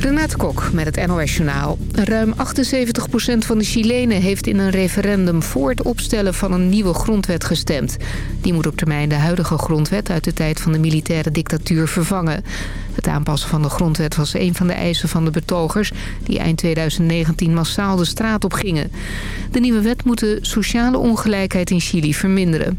Renate Kok met het NOS Journaal. Ruim 78% van de Chilenen heeft in een referendum voor het opstellen van een nieuwe grondwet gestemd. Die moet op termijn de huidige grondwet uit de tijd van de militaire dictatuur vervangen. Het aanpassen van de grondwet was een van de eisen van de betogers... die eind 2019 massaal de straat op gingen. De nieuwe wet moet de sociale ongelijkheid in Chili verminderen.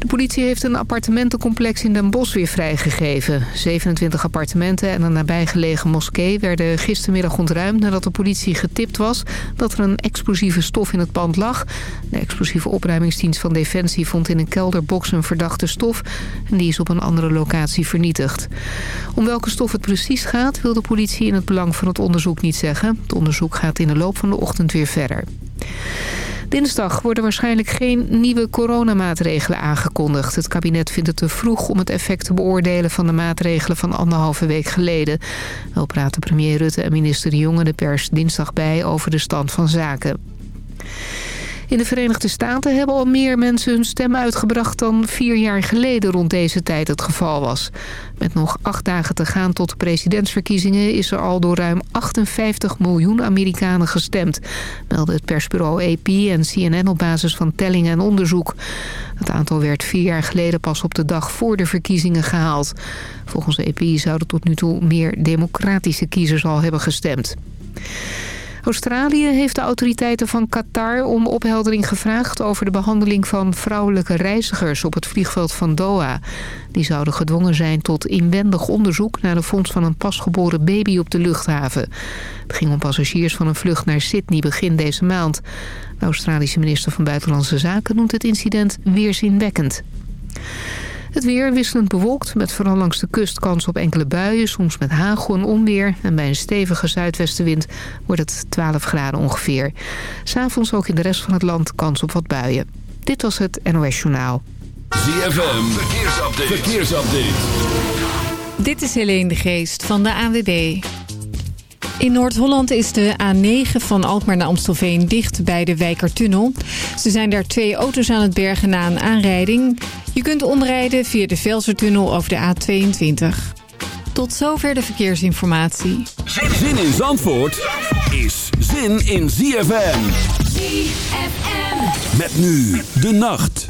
De politie heeft een appartementencomplex in Den Bosch weer vrijgegeven. 27 appartementen en een nabijgelegen moskee werden gistermiddag ontruimd... nadat de politie getipt was dat er een explosieve stof in het pand lag. De explosieve opruimingsdienst van Defensie vond in een kelderbox een verdachte stof... en die is op een andere locatie vernietigd. Om welke stof het precies gaat wil de politie in het belang van het onderzoek niet zeggen. Het onderzoek gaat in de loop van de ochtend weer verder. Dinsdag worden waarschijnlijk geen nieuwe coronamaatregelen aangekondigd. Het kabinet vindt het te vroeg om het effect te beoordelen van de maatregelen van anderhalve week geleden. Wel praten premier Rutte en minister De Jonge de pers dinsdag bij over de stand van zaken. In de Verenigde Staten hebben al meer mensen hun stem uitgebracht dan vier jaar geleden rond deze tijd het geval was. Met nog acht dagen te gaan tot de presidentsverkiezingen is er al door ruim 58 miljoen Amerikanen gestemd, meldde het persbureau AP en CNN op basis van tellingen en onderzoek. Het aantal werd vier jaar geleden pas op de dag voor de verkiezingen gehaald. Volgens AP zouden tot nu toe meer democratische kiezers al hebben gestemd. Australië heeft de autoriteiten van Qatar om opheldering gevraagd... over de behandeling van vrouwelijke reizigers op het vliegveld van Doha. Die zouden gedwongen zijn tot inwendig onderzoek... naar de vondst van een pasgeboren baby op de luchthaven. Het ging om passagiers van een vlucht naar Sydney begin deze maand. De Australische minister van Buitenlandse Zaken noemt het incident weerzinwekkend. Het weer wisselend bewolkt met vooral langs de kust kans op enkele buien. Soms met hagel en onweer. En bij een stevige zuidwestenwind wordt het 12 graden ongeveer. S'avonds ook in de rest van het land kans op wat buien. Dit was het NOS Journaal. ZFM, verkeersupdate. verkeersupdate. Dit is Helene de Geest van de ANWB. In Noord-Holland is de A9 van Alkmaar naar Amstelveen dicht bij de Wijkertunnel. Ze zijn daar twee auto's aan het bergen na een aanrijding. Je kunt omrijden via de Velsertunnel over de A22. Tot zover de verkeersinformatie. Zin in Zandvoort is zin in ZFM. ZFM. Met nu de nacht.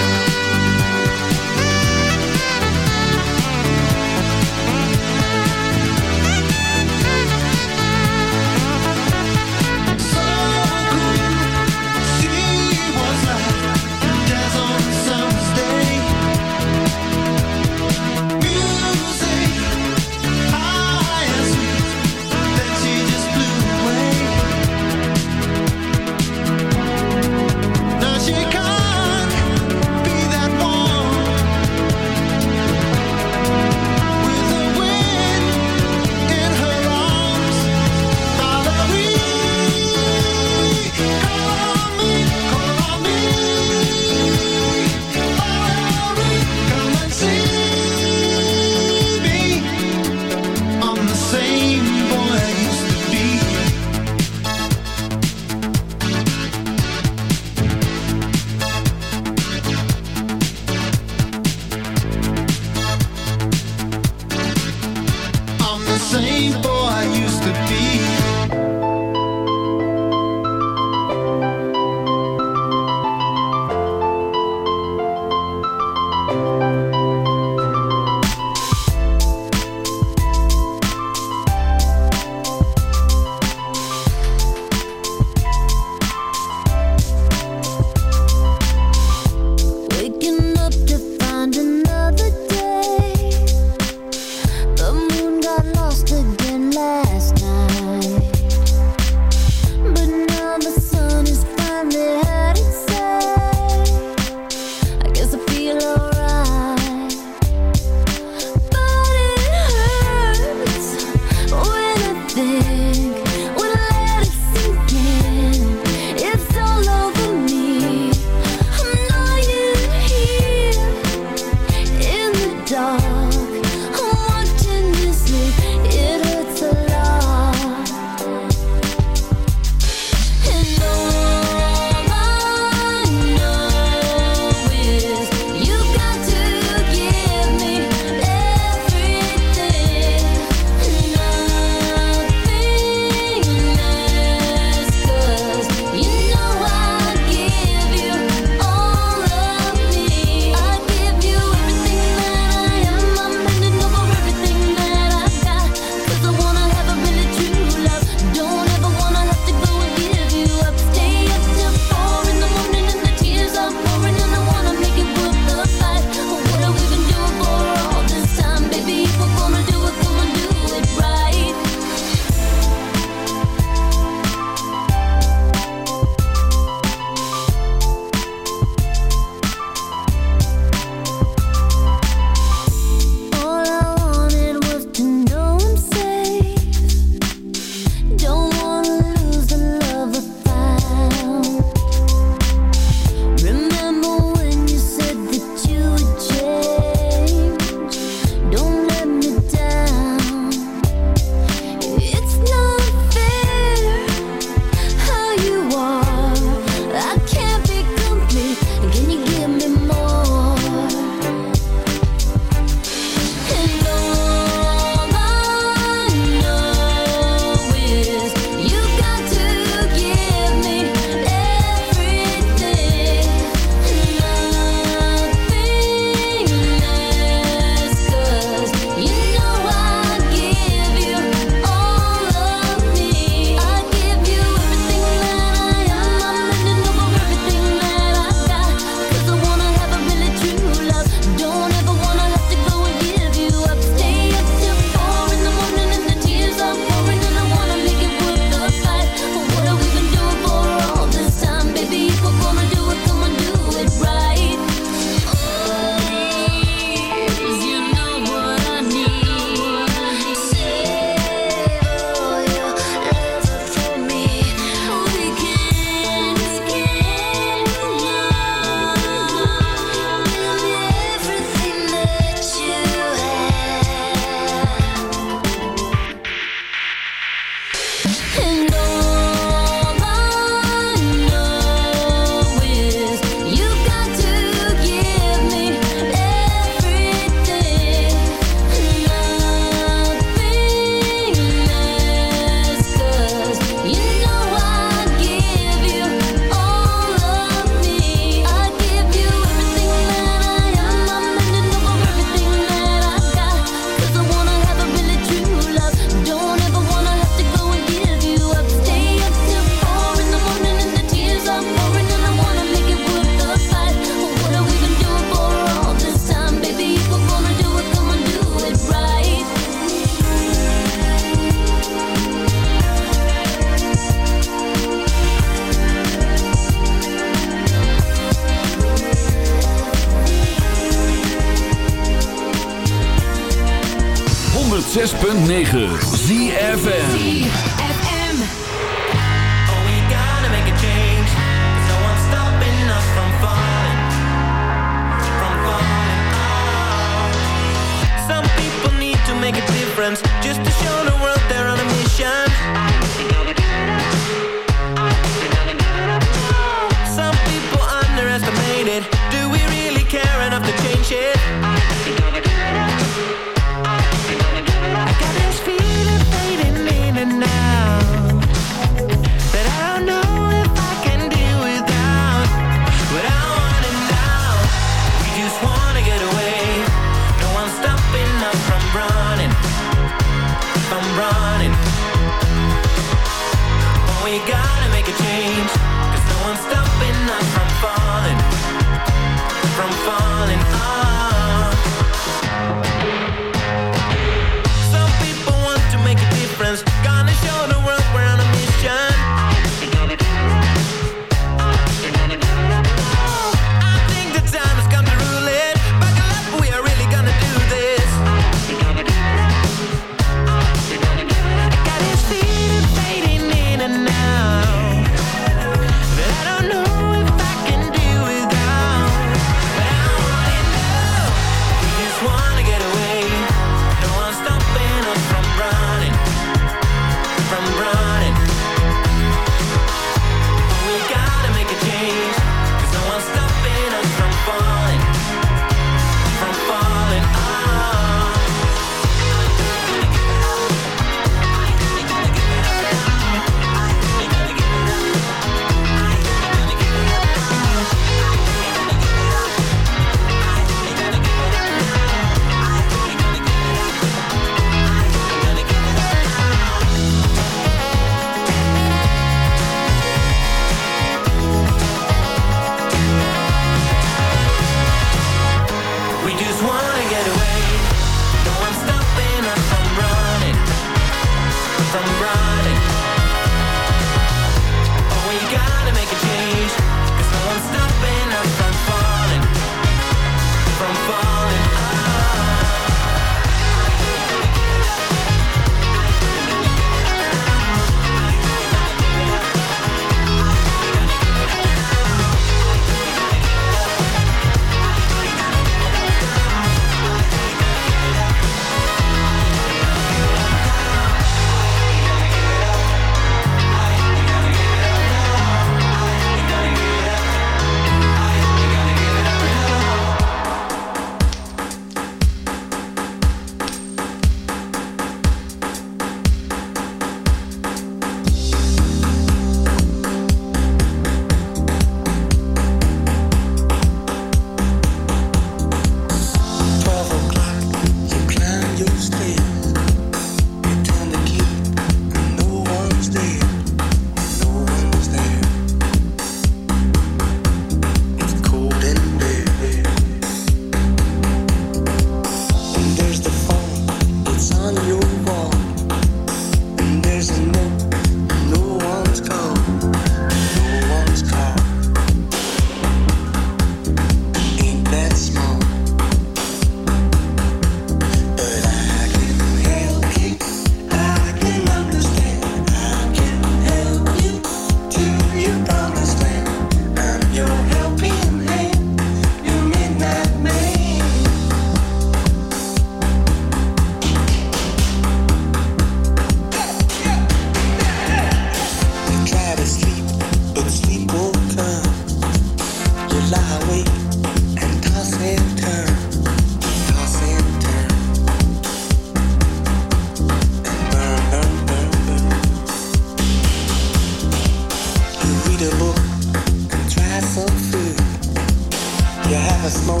A smoke,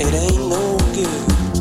it ain't no good.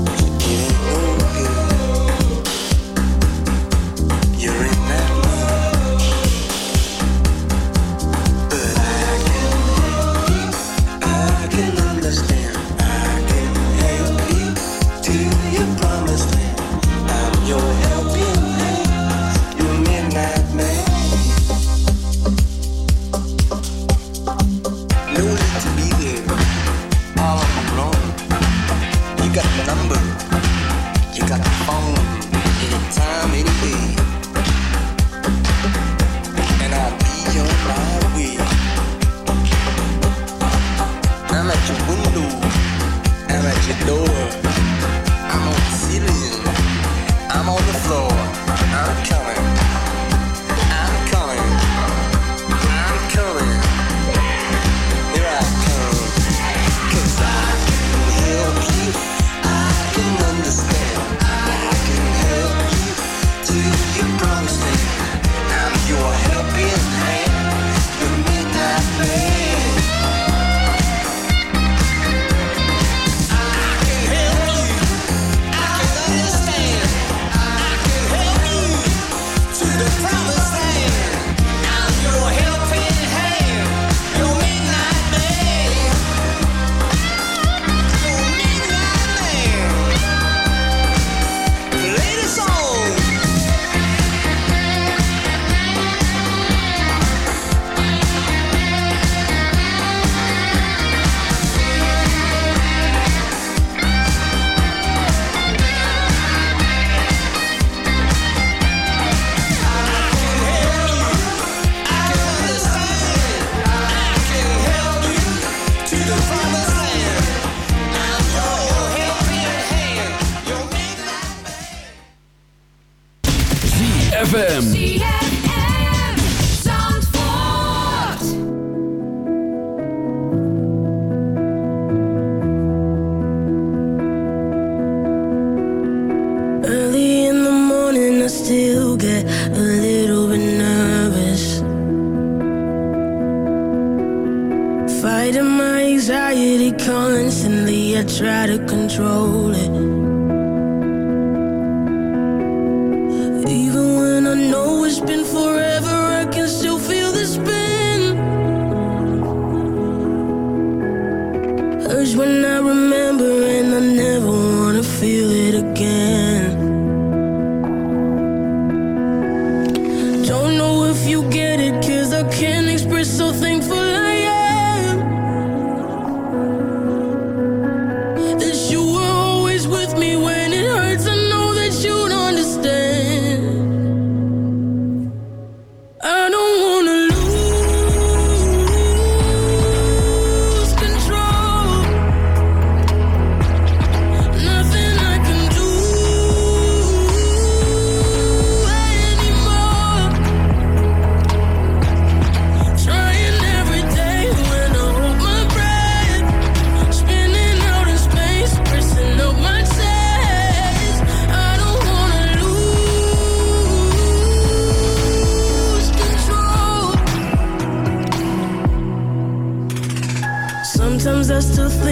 ZFM.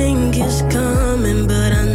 Think it's coming, but I know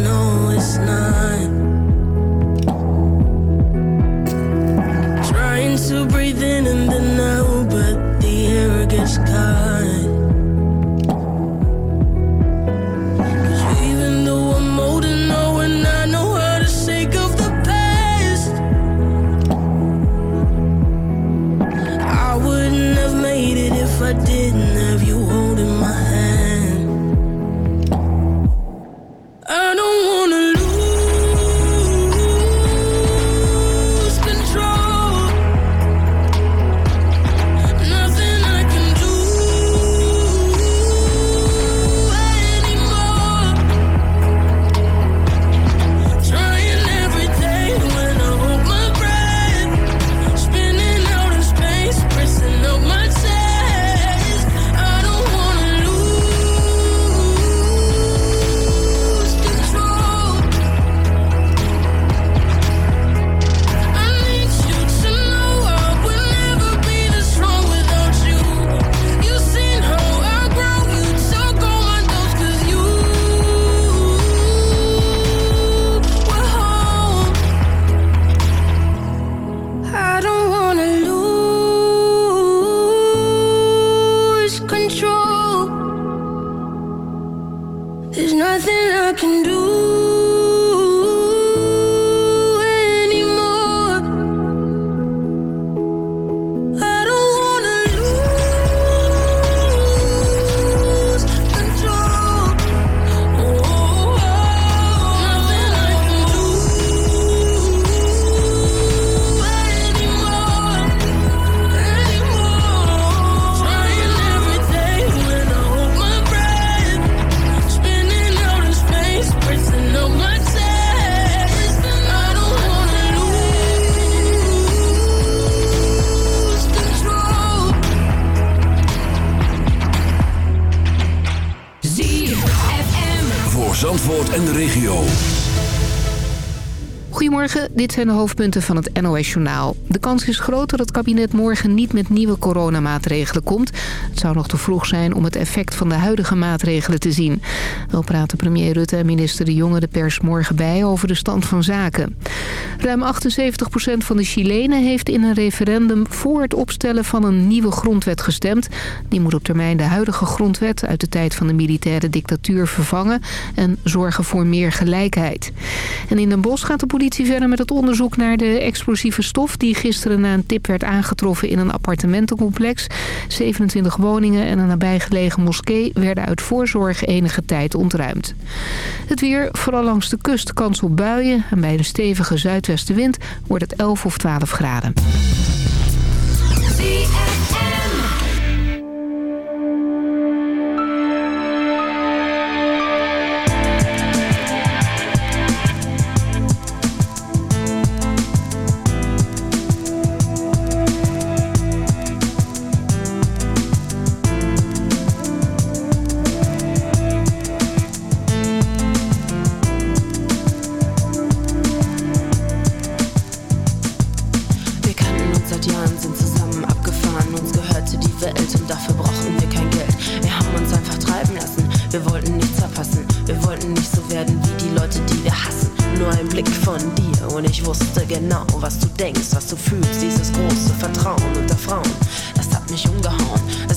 dit zijn de hoofdpunten van het NOS-journaal. De kans is groot dat het kabinet morgen niet met nieuwe coronamaatregelen komt. Het zou nog te vroeg zijn om het effect van de huidige maatregelen te zien. Wel praten premier Rutte en minister De Jonge de pers morgen bij over de stand van zaken. Ruim 78% van de Chilenen heeft in een referendum voor het opstellen van een nieuwe grondwet gestemd. Die moet op termijn de huidige grondwet uit de tijd van de militaire dictatuur vervangen en zorgen voor meer gelijkheid. En in Den Bosch gaat de politie verder met het onderzoek naar de explosieve stof... die gisteren na een tip werd aangetroffen in een appartementencomplex. 27 woningen en een nabijgelegen moskee werden uit voorzorg enige tijd ontruimd. Het weer, vooral langs de kust, kans op buien. En bij een stevige zuidwestenwind wordt het 11 of 12 graden. Wollten nicht so werden wie die Leute, die wir hassen. Nur ein Blick von dir und ich wusste genau, was du denkst, was du fühlst. Dieses große Vertrauen unter Frauen, das hat mich umgehauen.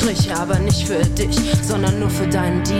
Strich, aber nicht für dich, sondern nur für deinen Dealer.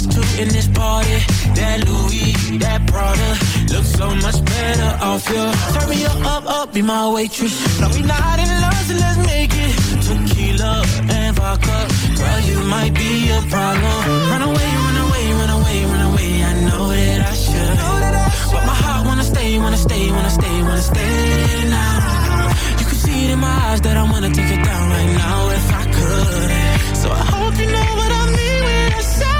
Us two in this party. That Louis, that Prada, looks so much better off you. Turn me up, up, up, be my waitress. No, we not in love, so let's make it. Tequila and vodka, girl, you might be a problem. Run away, run away, run away, run away. I know that I should, but my heart wanna stay, wanna stay, wanna stay, wanna stay now. You can see it in my eyes that I wanna take it down right now if I could. So I hope you know what I mean when I say,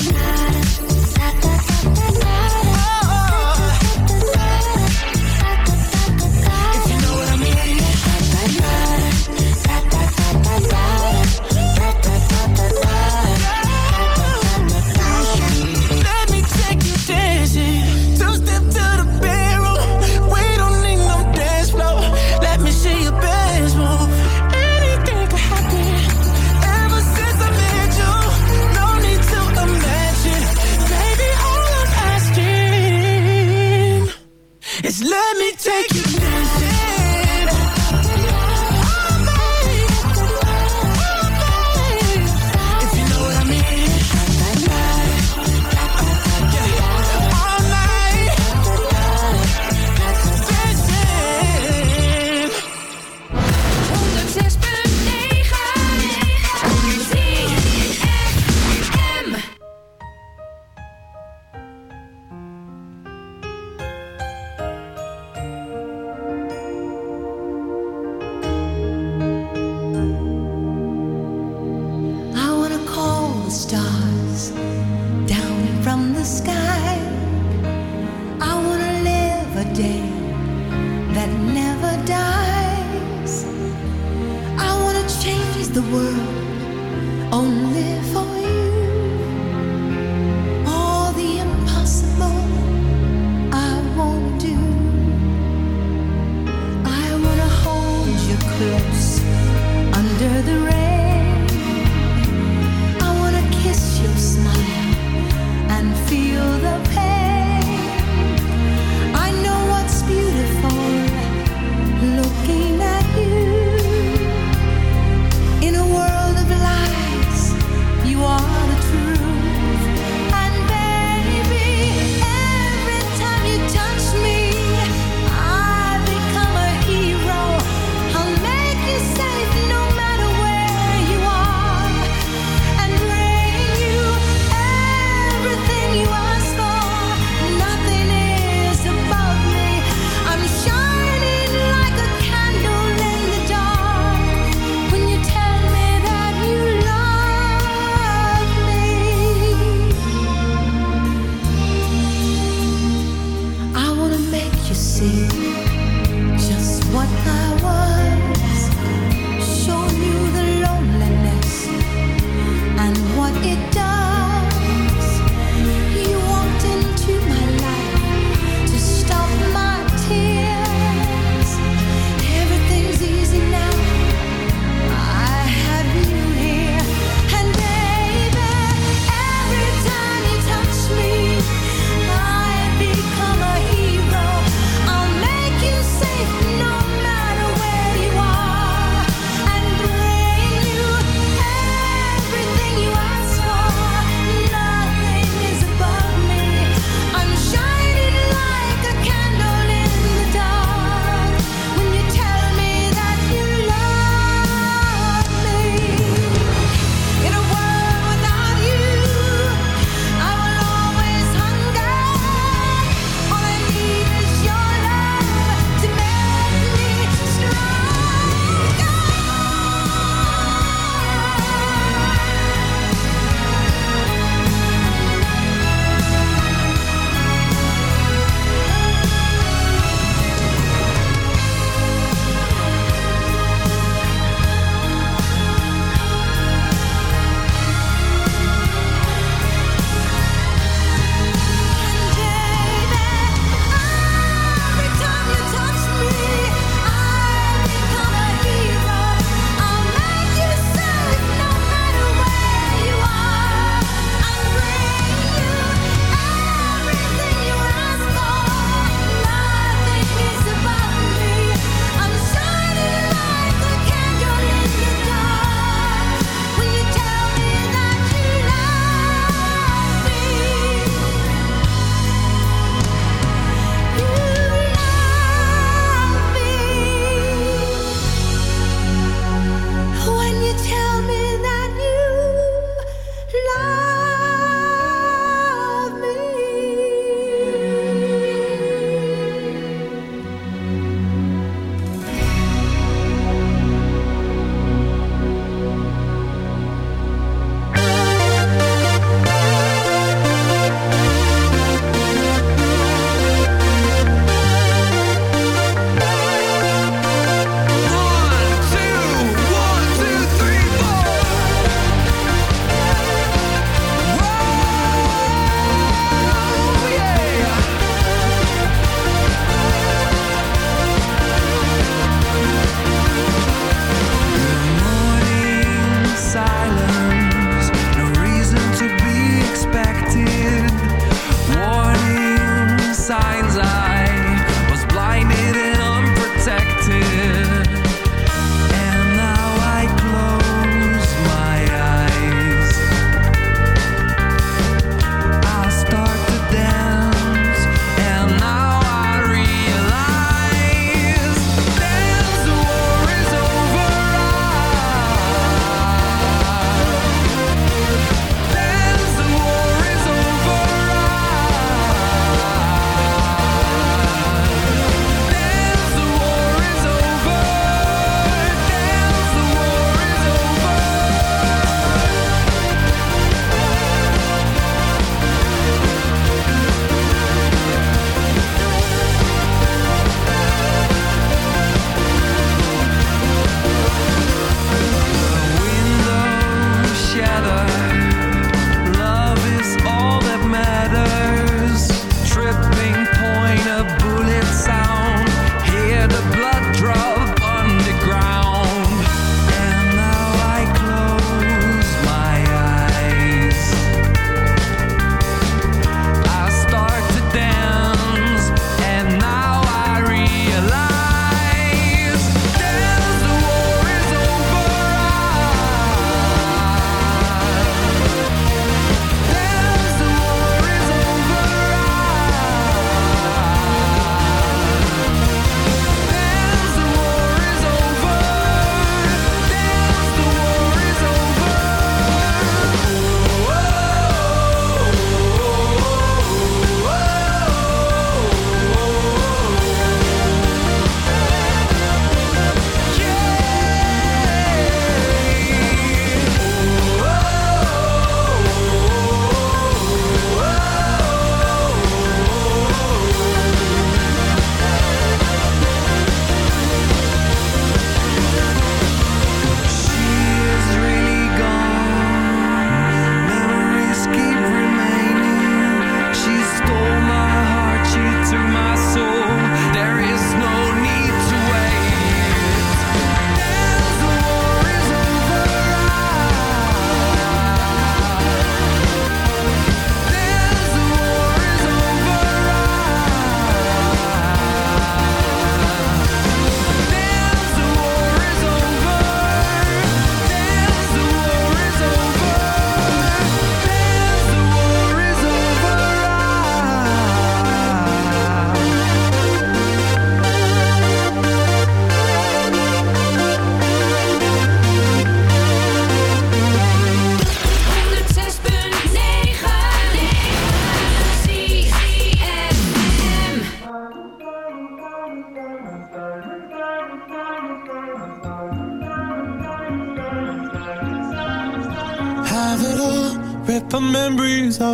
it does.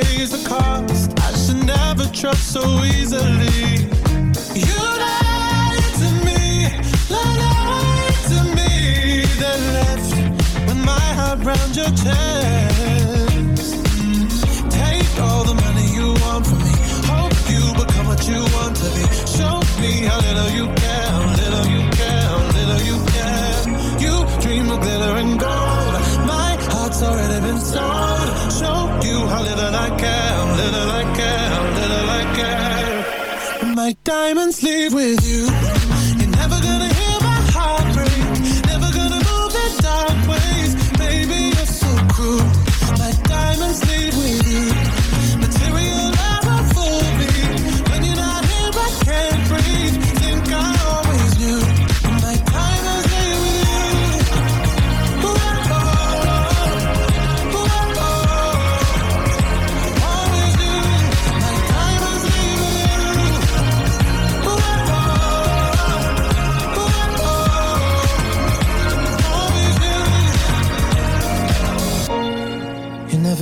Pays the cost. I should never trust so easily. You lied to me, lied to me, then left with my heart round your chest. Take all the money you want from me. Hope you become what you want to be. Show me how little you care, little you care, little you care. You dream of glitter and gold. My diamonds leave with you.